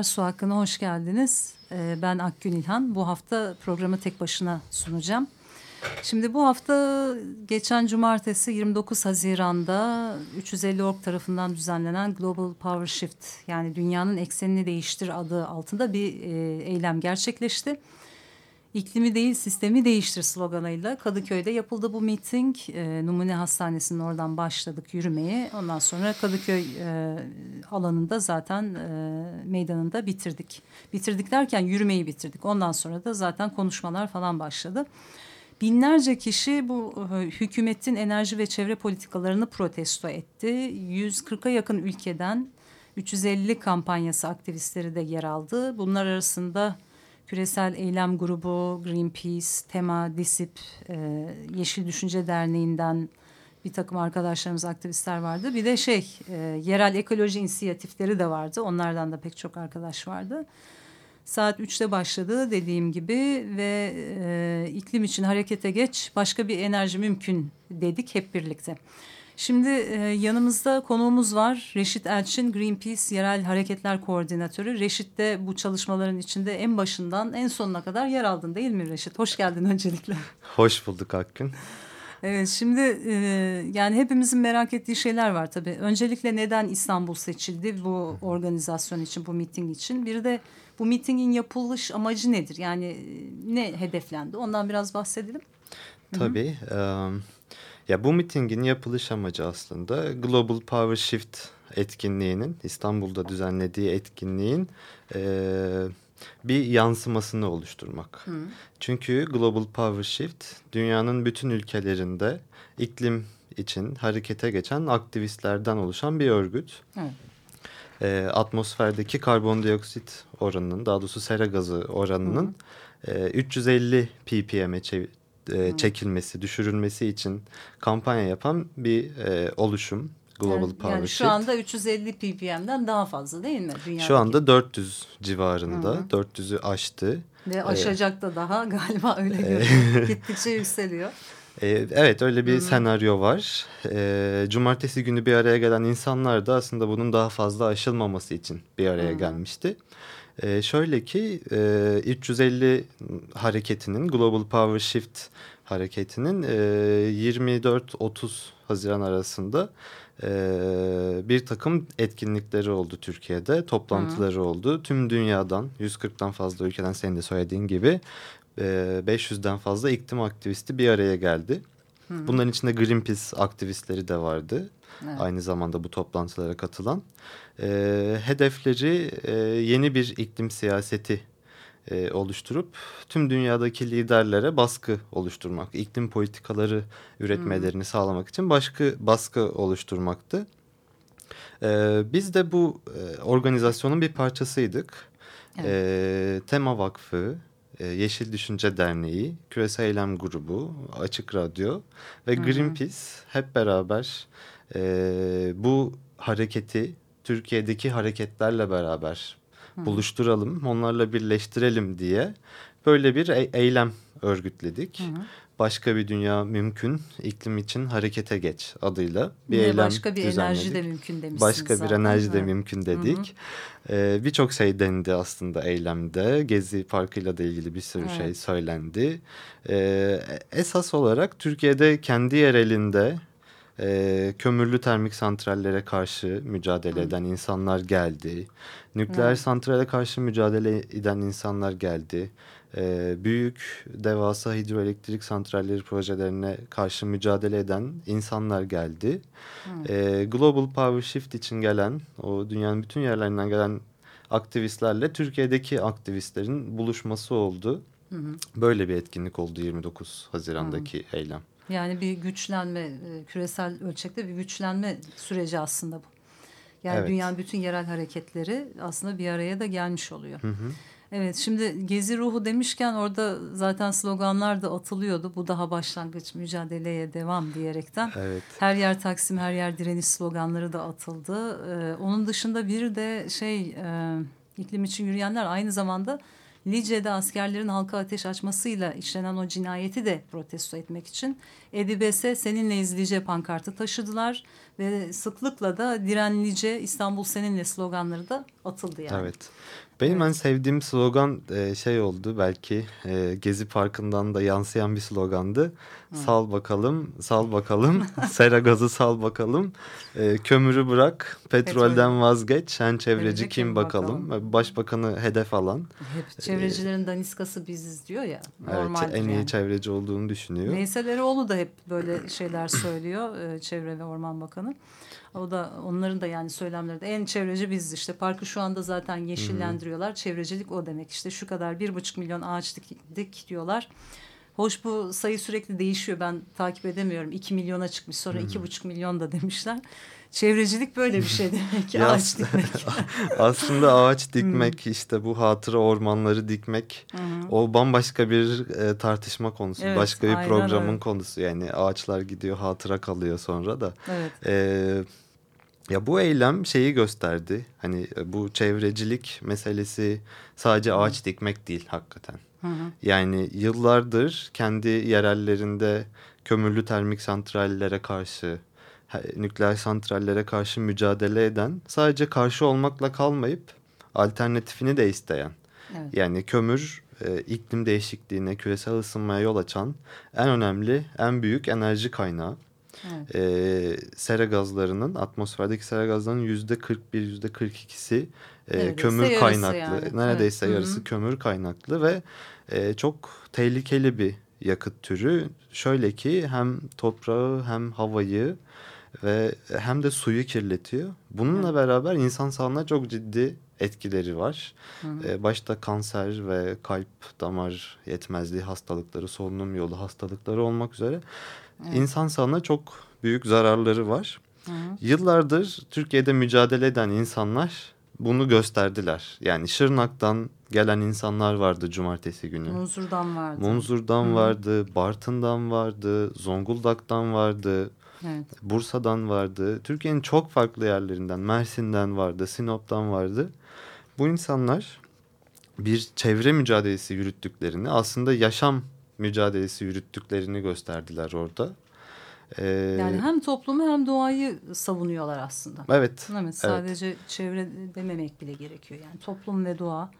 Merhabalar, Su Hakkı'na hoş geldiniz. Ee, ben Akgün İlhan. Bu hafta programı tek başına sunacağım. Şimdi bu hafta geçen cumartesi 29 Haziran'da 350 Org tarafından düzenlenen Global Power Shift yani dünyanın eksenini değiştir adı altında bir e, eylem gerçekleşti. İklimi değil sistemi değiştir sloganıyla Kadıköy'de yapıldı bu meeting. E, Numune Hastanesi'nin oradan başladık yürümeye. Ondan sonra Kadıköy e, alanında zaten e, meydanında bitirdik. Bitirdik derken yürümeyi bitirdik. Ondan sonra da zaten konuşmalar falan başladı. Binlerce kişi bu e, hükümetin enerji ve çevre politikalarını protesto etti. 140'a yakın ülkeden 350 kampanyası aktivistleri de yer aldı. Bunlar arasında Küresel Eylem Grubu, Greenpeace, Tema, Disip, e, Yeşil Düşünce Derneği'nden bir takım arkadaşlarımız, aktivistler vardı. Bir de şey, e, yerel ekoloji inisiyatifleri de vardı. Onlardan da pek çok arkadaş vardı. Saat 3'te başladı dediğim gibi ve e, iklim için harekete geç başka bir enerji mümkün dedik hep birlikte. Şimdi e, yanımızda konuğumuz var. Reşit Elçin, Greenpeace Yerel Hareketler Koordinatörü. Reşit de bu çalışmaların içinde en başından en sonuna kadar yer aldın değil mi Reşit? Hoş geldin öncelikle. Hoş bulduk Hakkın. Evet şimdi e, yani hepimizin merak ettiği şeyler var tabii. Öncelikle neden İstanbul seçildi bu organizasyon için, bu miting için? Bir de bu mitingin yapılış amacı nedir? Yani e, ne hedeflendi? Ondan biraz bahsedelim. Tabii. Hı -hı. Um, ya bu mitingin yapılış amacı aslında Global Power Shift etkinliğinin İstanbul'da düzenlediği etkinliğin e, bir yansımasını oluşturmak. Hı. Çünkü Global Power Shift dünyanın bütün ülkelerinde iklim için harekete geçen aktivistlerden oluşan bir örgüt. E, atmosferdeki karbondioksit oranının daha doğrusu sera gazı oranının e, 350 ppm'e e, çekilmesi, düşürülmesi için kampanya yapan bir e, oluşum. Global yani, Power yani Shift. şu anda 350 ppm'den daha fazla değil mi? Dünyadaki? Şu anda 400 civarında. Hı -hı. 400'ü aştı. Ve aşacak da daha galiba öyle görünüyor. Gittikçe yükseliyor. Evet öyle bir Hı -hı. senaryo var. E, cumartesi günü bir araya gelen insanlar da aslında bunun daha fazla aşılmaması için bir araya Hı -hı. gelmişti. E, şöyle ki e, 350 hareketinin Global Power Shift hareketinin e, 24-30 Haziran arasında e, bir takım etkinlikleri oldu Türkiye'de. Toplantıları Hı. oldu. Tüm dünyadan 140'tan fazla ülkeden senin de söylediğin gibi e, 500'den fazla iklim aktivisti bir araya geldi. Hı. Bunların içinde Greenpeace aktivistleri de vardı. Evet. Aynı zamanda bu toplantılara katılan. E, hedefleri e, yeni bir iklim siyaseti e, oluşturup tüm dünyadaki liderlere baskı oluşturmak, iklim politikaları üretmelerini hmm. sağlamak için başka baskı oluşturmaktı. E, biz de bu e, organizasyonun bir parçasıydık. Evet. E, Tema Vakfı, e, Yeşil Düşünce Derneği, Küresel Eylem Grubu, Açık Radyo ve Greenpeace hep beraber e, bu hareketi Türkiye'deki hareketlerle beraber Hı. buluşturalım, onlarla birleştirelim diye böyle bir e eylem örgütledik. Hı. Başka bir dünya mümkün, iklim için harekete geç adıyla bir Yine eylem Başka bir düzenledik. enerji de mümkün demişsiniz Başka zaten. bir enerji de mümkün dedik. Ee, Birçok şey dendi aslında eylemde. Gezi Parkı'yla da ilgili bir sürü evet. şey söylendi. Ee, esas olarak Türkiye'de kendi yerelinde e, kömürlü termik santrallere karşı mücadele Hı. eden insanlar geldi. Nükleer Hı. santrale karşı mücadele eden insanlar geldi. E, büyük devasa hidroelektrik santralleri projelerine karşı mücadele eden insanlar geldi. E, Global Power Shift için gelen o dünyanın bütün yerlerinden gelen aktivistlerle Türkiye'deki aktivistlerin buluşması oldu. Hı hı. Böyle bir etkinlik oldu 29 Haziran'daki hı. eylem. Yani bir güçlenme, e, küresel ölçekte bir güçlenme süreci aslında bu. Yani evet. dünyanın bütün yerel hareketleri aslında bir araya da gelmiş oluyor. Hı hı. Evet şimdi gezi ruhu demişken orada zaten sloganlar da atılıyordu. Bu daha başlangıç mücadeleye devam diyerekten. Evet. Her yer Taksim her yer direniş sloganları da atıldı. Ee, onun dışında bir de şey e, iklim için yürüyenler aynı zamanda Lice'de askerlerin halka ateş açmasıyla işlenen o cinayeti de protesto etmek için Edibes'e seninle izleyece pankartı taşıdılar ve sıklıkla da direnlice İstanbul seninle sloganları da atıldı yani. Evet. Benim en sevdiğim slogan e, şey oldu belki e, Gezi Parkı'ndan da yansıyan bir slogandı. Sal bakalım, sal bakalım, sera gazı sal bakalım, e, kömürü bırak, petrolden Petrol. vazgeç, sen çevreci kim, kim bakalım. bakalım. Başbakanı hedef alan. Hep çevrecilerin ee, daniskası biziz diyor ya. Evet, en iyi yani. çevreci olduğunu düşünüyor. Veysel Eroğlu da hep böyle şeyler söylüyor, Çevre ve Orman Bakanı. O da onların da yani söylemleri de en çevreci biz işte parkı şu anda zaten yeşillendiriyorlar. Hı hı. Çevrecilik o demek işte şu kadar bir buçuk milyon ağaç dik, diyorlar. Hoş bu sayı sürekli değişiyor ben takip edemiyorum. iki milyona çıkmış sonra iki buçuk milyon da demişler. Çevrecilik böyle bir şey demek ki ağaç dikmek. Aslında ağaç dikmek işte bu hatıra ormanları dikmek o bambaşka bir e, tartışma konusu. Evet, Başka bir programın öyle. konusu yani ağaçlar gidiyor hatıra kalıyor sonra da. Evet. E, ya bu eylem şeyi gösterdi. Hani e, bu çevrecilik meselesi sadece ağaç dikmek değil hakikaten. Hı hı. Yani yıllardır kendi yerellerinde kömürlü termik santrallere karşı, nükleer santrallere karşı mücadele eden, sadece karşı olmakla kalmayıp alternatifini de isteyen. Evet. Yani kömür e, iklim değişikliğine, küresel ısınmaya yol açan en önemli, en büyük enerji kaynağı. Evet. E, sera gazlarının atmosferdeki sera gazlarının yüzde 41 yüzde 42'si e, kömür kaynaklı. Yani. Neredeyse evet. yarısı Hı -hı. kömür kaynaklı ve e, çok tehlikeli bir yakıt türü. Şöyle ki hem toprağı hem havayı ve hem de suyu kirletiyor. Bununla evet. beraber insan sağlığına çok ciddi etkileri var. Hı hı. Başta kanser ve kalp damar yetmezliği hastalıkları, solunum yolu hastalıkları olmak üzere Evet. İnsan sağlığına çok büyük zararları var. Hı. Yıllardır Türkiye'de mücadele eden insanlar bunu gösterdiler. Yani Şırnak'tan gelen insanlar vardı cumartesi günü. Munzur'dan vardı. Munzur'dan Hı. vardı, Bartın'dan vardı, Zonguldak'tan vardı. Evet. Bursa'dan vardı. Türkiye'nin çok farklı yerlerinden, Mersin'den vardı, Sinop'tan vardı. Bu insanlar bir çevre mücadelesi yürüttüklerini aslında yaşam mücadelesi yürüttüklerini gösterdiler orada. Ee, yani hem toplumu hem doğayı savunuyorlar aslında. Evet. Evet sadece evet. çevre dememek bile gerekiyor. Yani toplum ve doğa.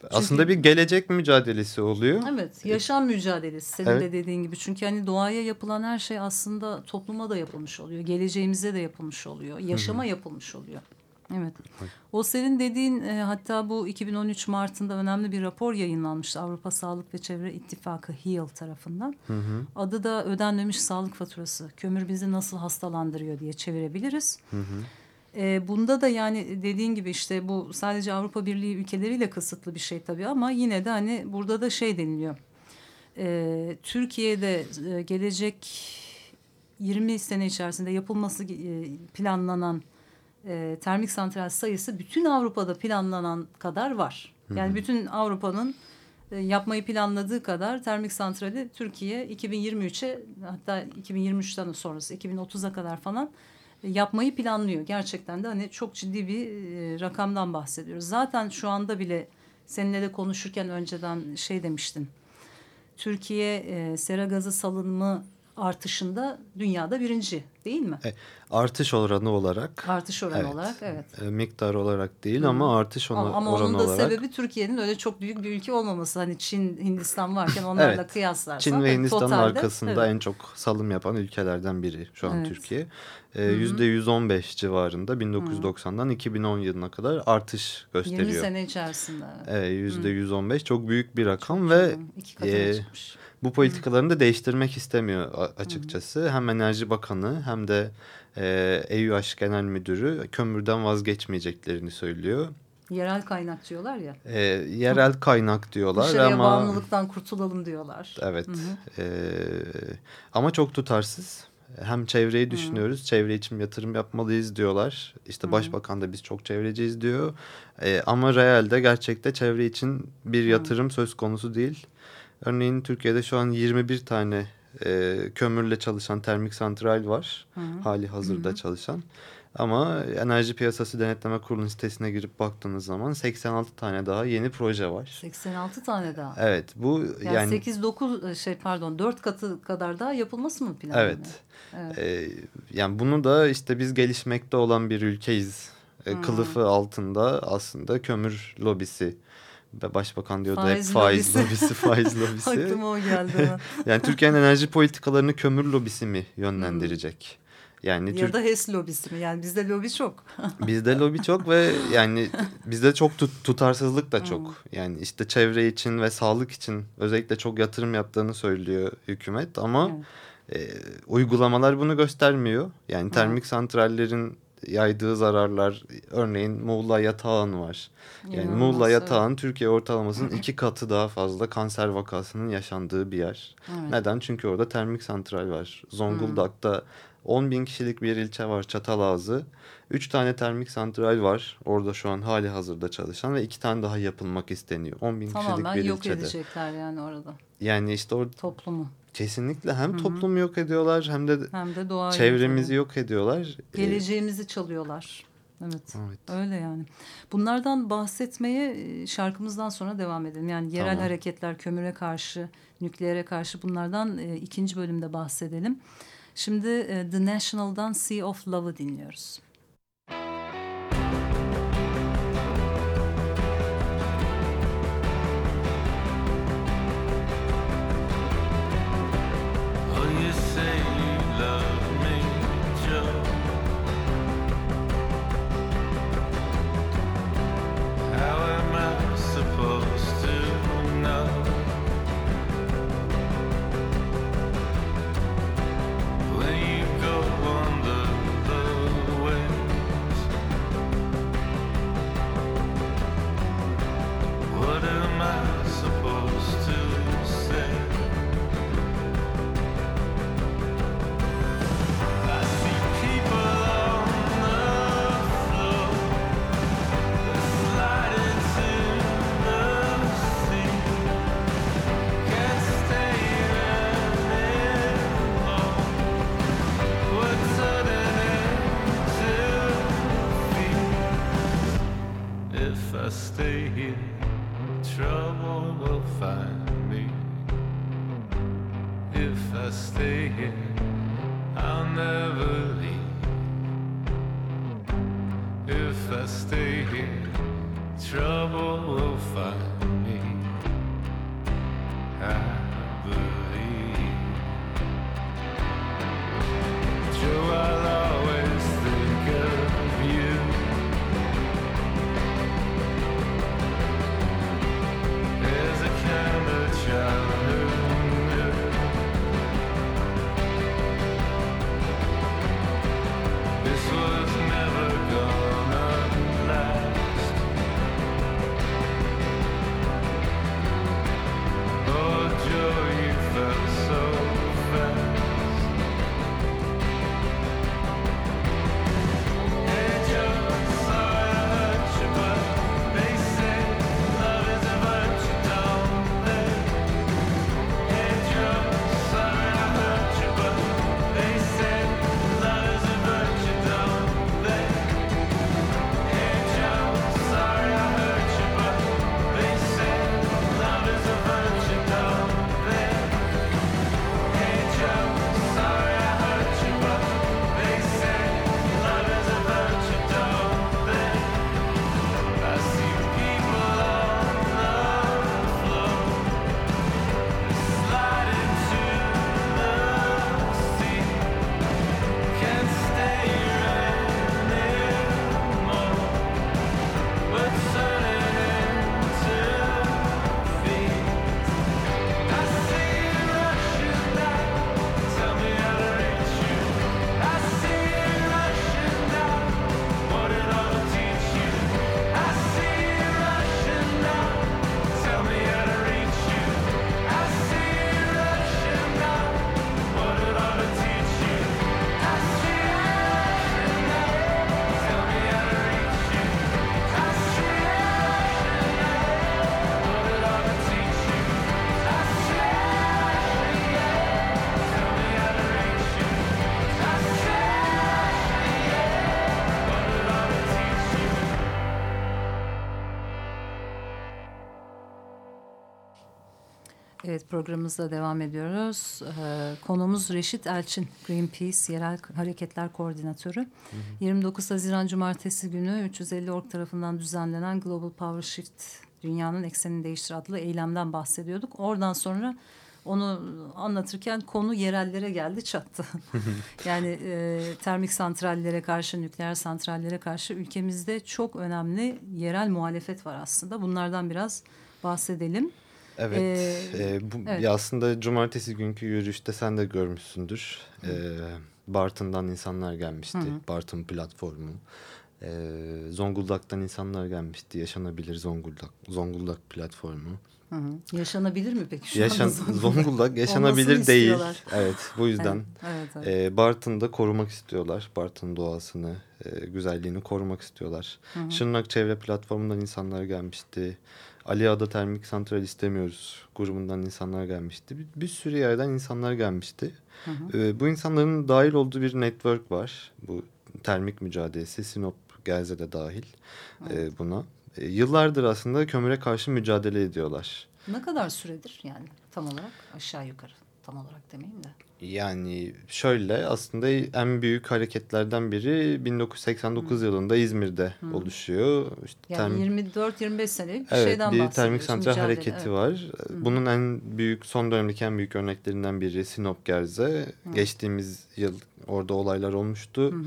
Çünkü, aslında bir gelecek mücadelesi oluyor. Evet yaşam mücadelesi senin evet. de dediğin gibi. Çünkü hani doğaya yapılan her şey aslında topluma da yapılmış oluyor. Geleceğimize de yapılmış oluyor. Yaşama Hı -hı. yapılmış oluyor. Evet. O senin dediğin e, hatta bu 2013 Mart'ında önemli bir rapor yayınlanmıştı Avrupa Sağlık ve Çevre İttifakı HEAL tarafından. Hı hı. Adı da ödenmemiş sağlık faturası. Kömür bizi nasıl hastalandırıyor diye çevirebiliriz. Hı hı. E, bunda da yani dediğin gibi işte bu sadece Avrupa Birliği ülkeleriyle kısıtlı bir şey tabii ama yine de hani burada da şey deniliyor. E, Türkiye'de e, gelecek 20 sene içerisinde yapılması e, planlanan e, termik santral sayısı bütün Avrupa'da planlanan kadar var. Yani bütün Avrupa'nın e, yapmayı planladığı kadar termik santrali Türkiye 2023'e hatta 2023'ten sonrası 2030'a kadar falan e, yapmayı planlıyor. Gerçekten de hani çok ciddi bir e, rakamdan bahsediyoruz. Zaten şu anda bile seninle de konuşurken önceden şey demiştin. Türkiye e, sera gazı salınımı artışında dünyada birinci değil mi? E, artış oranı olarak. Artış oranı evet. olarak evet. E, miktar olarak değil Hı. ama artış ama, ama oranı olarak. Ama onun da sebebi Türkiye'nin öyle çok büyük bir ülke olmaması. Hani Çin, Hindistan varken onlarla evet. kıyaslarsan. Çin ve Hindistan'ın arkasında evet. en çok salım yapan ülkelerden biri şu an evet. Türkiye. On beş civarında 1990'dan 2010 yılına kadar artış gösteriyor. 20 sene içerisinde. Yüz on beş çok büyük bir rakam çok ve e, bu politikalarını da değiştirmek istemiyor açıkçası. Hı. Hem Enerji Bakanı hem de e, EÜH Genel Müdürü kömürden vazgeçmeyeceklerini söylüyor. Yerel kaynak diyorlar ya. E, yerel kaynak diyorlar Dışarıya ama... bağımlılıktan kurtulalım diyorlar. Evet. Hı hı. E, ama çok tutarsız. Hem çevreyi düşünüyoruz. Hı. Çevre için yatırım yapmalıyız diyorlar. İşte Hı. başbakan da biz çok çevreciyiz diyor. E, ama realde gerçekte çevre için bir yatırım Hı. söz konusu değil. Örneğin Türkiye'de şu an 21 tane e, kömürle çalışan termik santral var. Hı. Hali hazırda Hı. çalışan. Ama Enerji Piyasası Denetleme Kurulu'nun sitesine girip baktığınız zaman 86 tane daha yeni proje var. 86 tane daha. Evet bu yani, yani 8 9 şey pardon 4 katı kadar daha yapılması mı planlanıyor? Evet. evet. Ee, yani bunu da işte biz gelişmekte olan bir ülkeyiz. Hmm. Kılıfı altında aslında kömür lobisi Başbakan diyordu faiz hep faiz lobisi, lobisi faiz lobisi. Aklıma o geldi. yani Türkiye'nin enerji politikalarını kömür lobisi mi yönlendirecek? Hmm. Yani ya Türk... da HES lobisi mi? Yani bizde lobi çok. bizde lobi çok ve yani bizde çok tut, tutarsızlık da çok. Hmm. Yani işte çevre için ve sağlık için özellikle çok yatırım yaptığını söylüyor hükümet ama hmm. e, uygulamalar bunu göstermiyor. Yani termik hmm. santrallerin yaydığı zararlar örneğin Muğla yatağın var. Yani İnanılmaz, Muğla yatağın. Türkiye ortalamasının iki katı daha fazla kanser vakasının yaşandığı bir yer. Evet. Neden? Çünkü orada termik santral var. Zonguldak'ta hmm 10 bin kişilik bir ilçe var Çatalazı. 3 tane termik santral var. Orada şu an hali hazırda çalışan ve 2 tane daha yapılmak isteniyor. 10 bin Tamamen kişilik bir yok ilçede. edecekler yani orada. Yani işte orada. Toplumu. Kesinlikle hem Hı-hı. toplumu yok ediyorlar hem de, hem de doğayı çevremizi yok ediyorlar. Geleceğimizi çalıyorlar. Evet, evet. Öyle yani. Bunlardan bahsetmeye e, şarkımızdan sonra devam edelim. Yani yerel tamam. hareketler, kömüre karşı, nükleere karşı bunlardan e, ikinci bölümde bahsedelim. Şimdi e, The National'dan Sea of Love'ı dinliyoruz. Stay here. I'll never. Evet programımızda devam ediyoruz. Ee, konumuz Reşit Elçin, Greenpeace Yerel Hareketler Koordinatörü. Hı hı. 29 Haziran Cumartesi günü 350 Org tarafından düzenlenen Global Power Shift Dünyanın Eksenini Değiştir adlı eylemden bahsediyorduk. Oradan sonra onu anlatırken konu yerellere geldi çattı. yani e, termik santrallere karşı, nükleer santrallere karşı ülkemizde çok önemli yerel muhalefet var aslında. Bunlardan biraz bahsedelim. Evet, ee, e, bu evet. aslında cumartesi günkü yürüyüşte sen de görmüşsündür. E, Bartın'dan insanlar gelmişti, Hı. Bartın platformu. E, Zonguldak'tan insanlar gelmişti, Yaşanabilir Zonguldak, Zonguldak platformu. Hı hı. Yaşanabilir mi peki şu Yaşan, anda Zonguldak yaşanabilir değil. Evet bu yüzden evet, evet, evet. E, Bartın'da korumak istiyorlar. Bartın doğasını, e, güzelliğini korumak istiyorlar. Hı hı. Şırnak Çevre Platformu'ndan insanlar gelmişti. Ali Ada Termik Santral istemiyoruz grubundan insanlar gelmişti. Bir, bir sürü yerden insanlar gelmişti. Hı hı. E, bu insanların dahil olduğu bir network var. Bu termik mücadelesi Sinop Gerze de dahil evet. e, buna. E, yıllardır aslında kömüre karşı mücadele ediyorlar. Ne kadar süredir yani tam olarak aşağı yukarı tam olarak demeyeyim de. Yani şöyle aslında en büyük hareketlerden biri 1989 hmm. yılında İzmir'de hmm. oluşuyor. İşte yani 24-25 senelik bir evet, şeyden bahsediyoruz. Bir termik santral mücadele, hareketi evet. var. Hmm. Bunun en büyük son dönemdeki en büyük örneklerinden biri Sinop Gerze. Hmm. Geçtiğimiz yıl orada olaylar olmuştu. Hmm.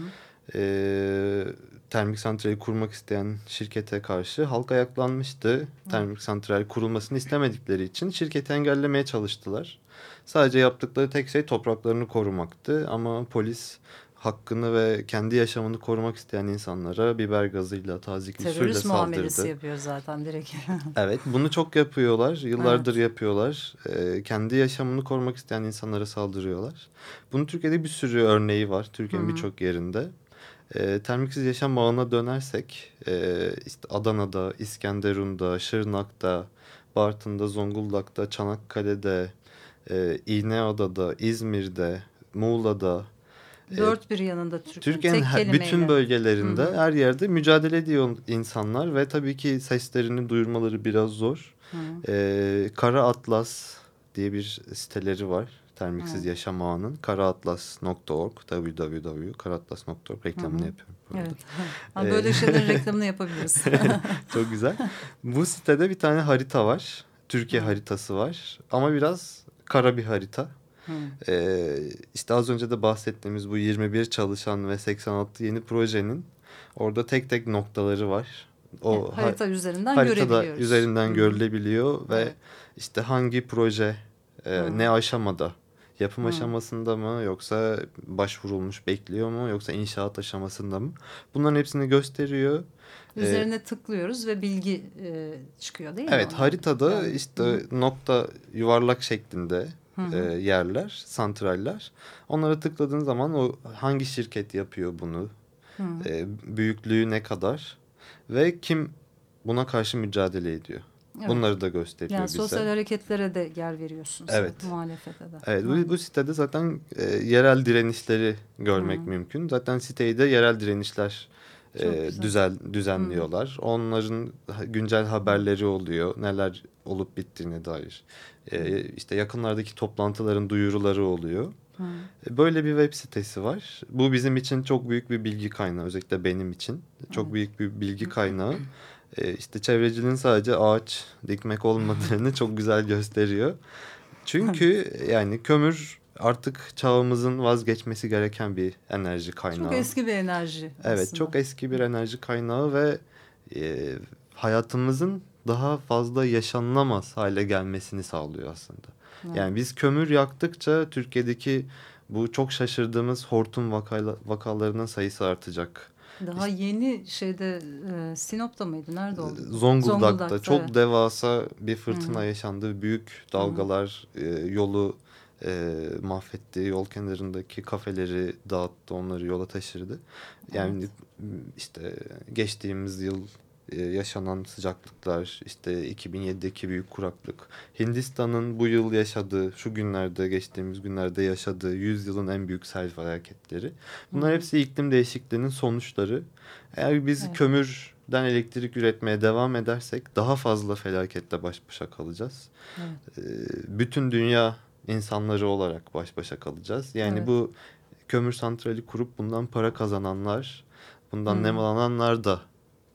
Ee, termik santrali kurmak isteyen şirkete karşı halk ayaklanmıştı. Hmm. Termik santral kurulmasını istemedikleri için şirketi engellemeye çalıştılar. Sadece yaptıkları tek şey topraklarını korumaktı ama polis hakkını ve kendi yaşamını korumak isteyen insanlara biber gazıyla, tazikli suyla saldırdı. Terörist muamelesi yapıyor zaten direkt. evet bunu çok yapıyorlar. Yıllardır evet. yapıyorlar. Ee, kendi yaşamını korumak isteyen insanlara saldırıyorlar. Bunun Türkiye'de bir sürü örneği var. Türkiye'nin birçok yerinde. E, termiksiz yaşam bağına dönersek e, işte Adana'da, İskenderun'da, Şırnak'ta, Bartın'da, Zonguldak'ta, Çanakkale'de, e, İğneada'da, İzmir'de, Muğla'da e, Dört bir yanında Türkiye. Türkiye'nin bütün bölgelerinde Hı her yerde mücadele ediyor insanlar ve tabii ki seslerini duyurmaları biraz zor. Hı. Ee, Kara Atlas diye bir siteleri var. Termiksiz Hı. Yaşam Ağı'nın karaatlas.org www.karaatlas.org reklamını Hı. yapıyorum. Evet. Ha, böyle ee, şeylerin reklamını yapabiliriz. Çok güzel. Bu sitede bir tane harita var. Türkiye haritası var. Ama biraz kara bir harita. Ee, işte az önce de bahsettiğimiz bu 21 çalışan ve 86 yeni projenin orada tek tek noktaları var. O yani harita üzerinden haritada görebiliyoruz. üzerinden Hı. görülebiliyor ve evet. işte hangi proje e, ne aşamada yapım Hı. aşamasında mı yoksa başvurulmuş bekliyor mu yoksa inşaat aşamasında mı bunların hepsini gösteriyor. Üzerine ee, tıklıyoruz ve bilgi e, çıkıyor değil mi? Evet haritada yani. işte Hı. nokta yuvarlak şeklinde e, yerler, santraller. Onlara tıkladığın zaman o hangi şirket yapıyor bunu, e, büyüklüğü ne kadar ve kim buna karşı mücadele ediyor. Evet. Bunları da gösteriyor yani bize. Sosyal hareketlere de yer veriyorsunuz. Evet. Muhalefete de. Evet bu, bu sitede zaten e, yerel direnişleri görmek Hı. mümkün. Zaten siteyi de yerel direnişler e, düzel düzenliyorlar. Hı. Onların güncel haberleri oluyor. Neler olup bittiğine dair. E, işte yakınlardaki toplantıların duyuruları oluyor. Hı. E, böyle bir web sitesi var. Bu bizim için çok büyük bir bilgi kaynağı. Özellikle benim için. Çok evet. büyük bir bilgi kaynağı. E, işte çevreciliğin sadece ağaç dikmek olmadığını çok güzel gösteriyor. Çünkü yani kömür artık çağımızın vazgeçmesi gereken bir enerji kaynağı. Çok eski bir enerji. Aslında. Evet çok eski bir enerji kaynağı ve e, hayatımızın daha fazla yaşanılamaz hale gelmesini sağlıyor aslında. Evet. Yani biz kömür yaktıkça Türkiye'deki bu çok şaşırdığımız hortum vakayla, vakalarının sayısı artacak. Daha işte, yeni şeyde e, Sinop'ta mıydı? Nerede oldu? Zonguldak'ta, Zonguldak'ta çok evet. devasa bir fırtına Hı yaşandı. Büyük dalgalar -hı. E, yolu e, mahvetti. Yol kenarındaki kafeleri dağıttı, onları yola taşırdı. Yani evet. işte geçtiğimiz yıl e, yaşanan sıcaklıklar, işte 2007'deki büyük kuraklık, Hindistan'ın bu yıl yaşadığı, şu günlerde, geçtiğimiz günlerde yaşadığı 100 yılın en büyük sel felaketleri. Bunlar Hı. hepsi iklim değişikliğinin sonuçları. Eğer biz evet. kömür kömürden elektrik üretmeye devam edersek daha fazla felaketle baş başa kalacağız. Evet. E, bütün dünya insanları olarak baş başa kalacağız. Yani evet. bu kömür santrali kurup bundan para kazananlar, bundan hmm. nemalananlar da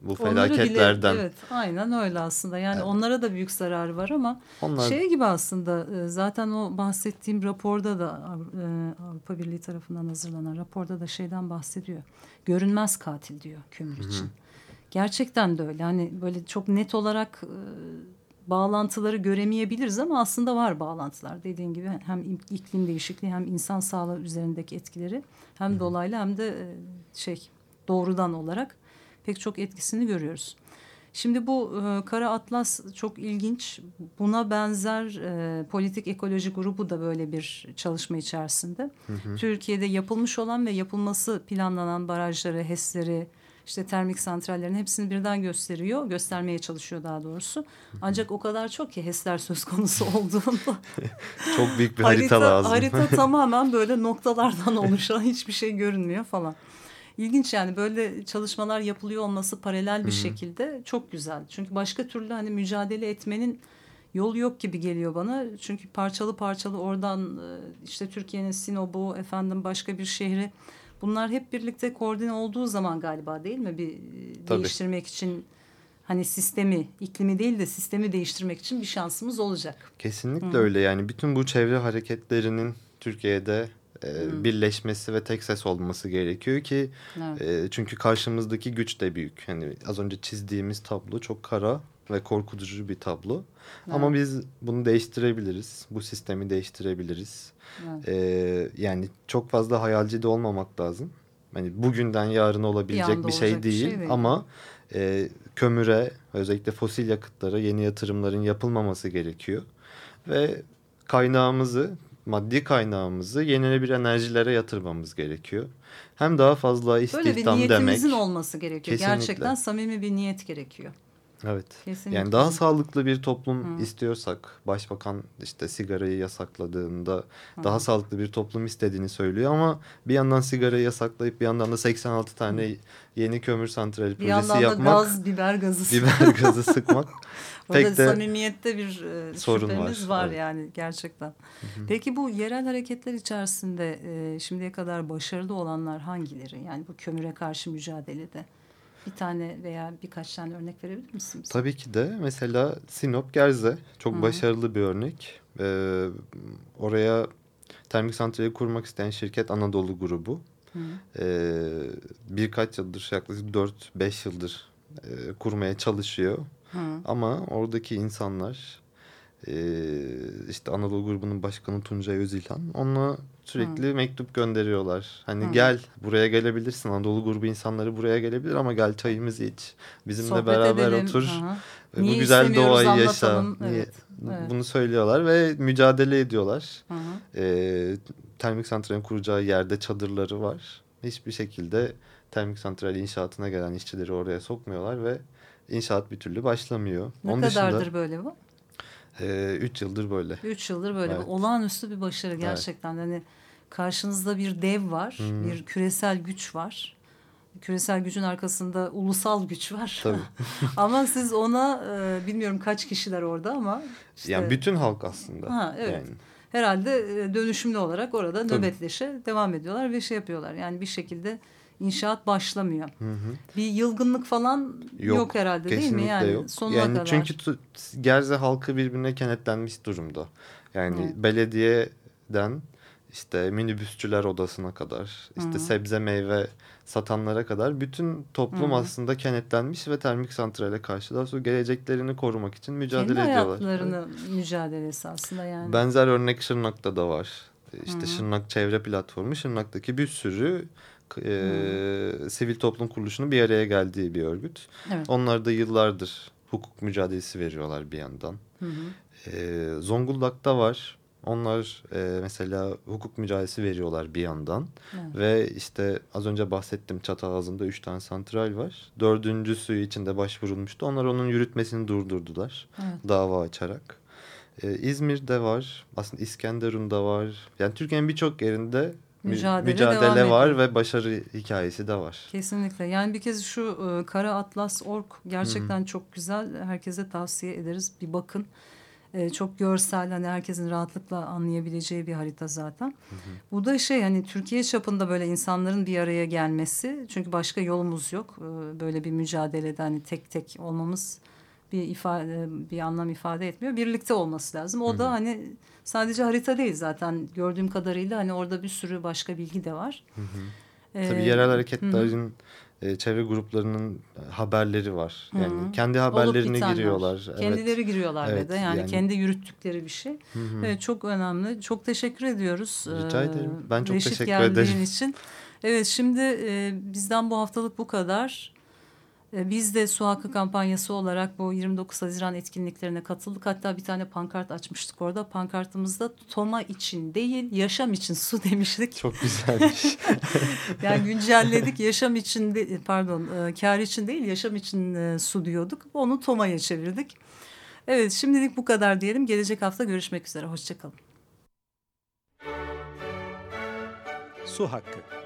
bu felaketlerden. Bile, evet aynen öyle aslında yani evet. onlara da büyük zararı var ama Onlar... şey gibi aslında e, zaten o bahsettiğim raporda da e, Avrupa Birliği tarafından hazırlanan raporda da şeyden bahsediyor. Görünmez katil diyor kömür için. Hı -hı. Gerçekten de öyle hani böyle çok net olarak e, bağlantıları göremeyebiliriz ama aslında var bağlantılar. Dediğin gibi hem iklim değişikliği hem insan sağlığı üzerindeki etkileri hem Hı dolaylı hem de şey doğrudan olarak pek çok etkisini görüyoruz. Şimdi bu e, Kara Atlas çok ilginç. Buna benzer e, politik ekoloji grubu da böyle bir çalışma içerisinde. Hı hı. Türkiye'de yapılmış olan ve yapılması planlanan barajları, HES'leri, işte termik santrallerin hepsini birden gösteriyor. Göstermeye çalışıyor daha doğrusu. Ancak o kadar çok ki HES'ler söz konusu olduğunda. çok büyük bir harita, harita lazım. Harita tamamen böyle noktalardan oluşan hiçbir şey görünmüyor falan. İlginç yani böyle çalışmalar yapılıyor olması paralel bir Hı -hı. şekilde çok güzel. Çünkü başka türlü hani mücadele etmenin yol yok gibi geliyor bana. Çünkü parçalı parçalı oradan e, işte Türkiye'nin Sinop'u efendim başka bir şehri bunlar hep birlikte koordine olduğu zaman galiba değil mi bir e, Tabii. değiştirmek için hani sistemi iklimi değil de sistemi değiştirmek için bir şansımız olacak. Kesinlikle Hı. öyle yani bütün bu çevre hareketlerinin Türkiye'de e, birleşmesi ve tek ses olması gerekiyor ki evet. e, çünkü karşımızdaki güç de büyük. Hani az önce çizdiğimiz tablo çok kara ve korkutucu bir tablo. Evet. Ama biz bunu değiştirebiliriz. Bu sistemi değiştirebiliriz. Evet. Ee, yani çok fazla hayalci de olmamak lazım. Hani bugünden yarın olabilecek bir, bir şey, değil, şey değil ama e, kömüre özellikle fosil yakıtlara yeni yatırımların yapılmaması gerekiyor. Ve kaynağımızı maddi kaynağımızı yenilenebilir enerjilere yatırmamız gerekiyor. Hem daha fazla istihdam demek. Böyle bir niyetimizin demek. olması gerekiyor. Kesinlikle. Gerçekten samimi bir niyet gerekiyor. Evet. Kesinlikle. Yani daha sağlıklı bir toplum Hı. istiyorsak başbakan işte sigarayı yasakladığında Hı. daha sağlıklı bir toplum istediğini söylüyor ama bir yandan sigarayı yasaklayıp bir yandan da 86 tane Hı. yeni kömür santrali bir projesi yapmak. Bir yandan da gaz, biber gazı Biber gazı sıkmak. pek de samimiyette bir e, sorun var, var evet. yani gerçekten. Hı hı. Peki bu yerel hareketler içerisinde e, şimdiye kadar başarılı olanlar hangileri? Yani bu kömüre karşı mücadelede. Bir tane veya birkaç tane örnek verebilir misiniz? Tabii ki de. Mesela Sinop Gerze çok Hı. başarılı bir örnek. Ee, oraya termik santrali kurmak isteyen şirket Anadolu grubu. Ee, birkaç yıldır yaklaşık 4-5 yıldır e, kurmaya çalışıyor. Hı. Ama oradaki insanlar e, işte Anadolu grubunun başkanı Tuncay Özilhan ona sürekli Hı. mektup gönderiyorlar. Hani Hı. gel buraya gelebilirsin Anadolu grubu insanları buraya gelebilir ama gel çayımızı iç. Bizimle Sohbet beraber edelim. otur. Hı. Bu güzel doğayı yaşa. Evet. Evet. Bunu söylüyorlar ve mücadele ediyorlar. Hı E, termik santralin kuracağı yerde çadırları var. Hiçbir şekilde termik santral inşaatına gelen işçileri oraya sokmuyorlar ve inşaat bir türlü başlamıyor. Ne Onun kadardır dışında, böyle bu? E, üç yıldır böyle. Üç yıldır böyle. Evet. Olağanüstü bir başarı gerçekten. Evet. Hani karşınızda bir dev var, hmm. bir küresel güç var. Küresel gücün arkasında ulusal güç var. Tabii. ama siz ona e, bilmiyorum kaç kişiler orada ama işte, yani bütün halk aslında. Ha evet. Yani. Herhalde e, dönüşümlü olarak orada Tabii. nöbetleşe devam ediyorlar ve şey yapıyorlar. Yani bir şekilde inşaat başlamıyor. Hı hı. Bir yılgınlık falan yok, yok herhalde değil mi? Yani yok. sonuna yani kadar. Çünkü Gerze halkı birbirine kenetlenmiş durumda. Yani hı. belediyeden işte minibüsçüler odasına kadar, işte hı. sebze meyve satanlara kadar bütün toplum hı. aslında kenetlenmiş ve termik santrale karşı daha sonra geleceklerini korumak için mücadele Kendi ediyorlar. Kendi hayatlarını mücadelesi aslında yani. Benzer örnek Şırnak'ta da var. İşte hı. Şırnak Çevre Platformu Şırnak'taki bir sürü e, sivil toplum kuruluşunun bir araya geldiği bir örgüt. Evet. Onlar da yıllardır hukuk mücadelesi veriyorlar bir yandan. Hı hı. E, Zonguldak'ta var. Onlar e, mesela hukuk mücadelesi veriyorlar bir yandan. Evet. Ve işte az önce bahsettim Çatalazı'nda üç tane santral var. Dördüncüsü içinde başvurulmuştu. Onlar onun yürütmesini durdurdular. Evet. Dava açarak. Ee, İzmir'de var. Aslında İskenderun'da var. Yani Türkiye'nin birçok yerinde mücadele, mücadele devam var ediyor. ve başarı hikayesi de var. Kesinlikle. Yani bir kez şu e, Kara Atlas Ork gerçekten çok güzel. Herkese tavsiye ederiz. Bir bakın. E, çok görsel hani herkesin rahatlıkla anlayabileceği bir harita zaten. Bu da şey hani Türkiye çapında böyle insanların bir araya gelmesi. Çünkü başka yolumuz yok. E, böyle bir mücadelede hani tek tek olmamız bir ifade bir anlam ifade etmiyor. Birlikte olması lazım. O da hani sadece harita değil zaten gördüğüm kadarıyla hani orada bir sürü başka bilgi de var. Tabii E, yerel hı hı. hareketlerin e, çevre gruplarının haberleri var. Yani Hı hı. kendi haberlerine giriyorlar. Evet. Kendileri giriyorlar Evet, ve de yani, yani- kendi yürüttükleri bir şey. Hı hı. Evet çok önemli. Çok teşekkür ediyoruz. Rica Ee, ederim. Ben çok Reşit teşekkür ederim. için. Evet şimdi e, bizden bu haftalık bu kadar. E, biz de Su Hakkı kampanyası olarak bu 29 Haziran etkinliklerine katıldık. Hatta bir tane pankart açmıştık orada. Pankartımızda Toma için değil yaşam için su demiştik. Çok güzelmiş. Yani güncelledik yaşam için de, pardon e, kar için değil yaşam için e, su diyorduk. Onu Toma'ya çevirdik. Evet şimdilik bu kadar diyelim. Gelecek hafta görüşmek üzere. Hoşçakalın. Su hakkı.